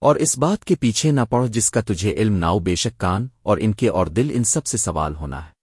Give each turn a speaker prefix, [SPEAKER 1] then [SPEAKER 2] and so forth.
[SPEAKER 1] اور اس بات کے پیچھے نہ پڑو جس کا تجھے علم ناؤ بے شک کان اور ان کے اور دل ان سب سے سوال ہونا ہے۔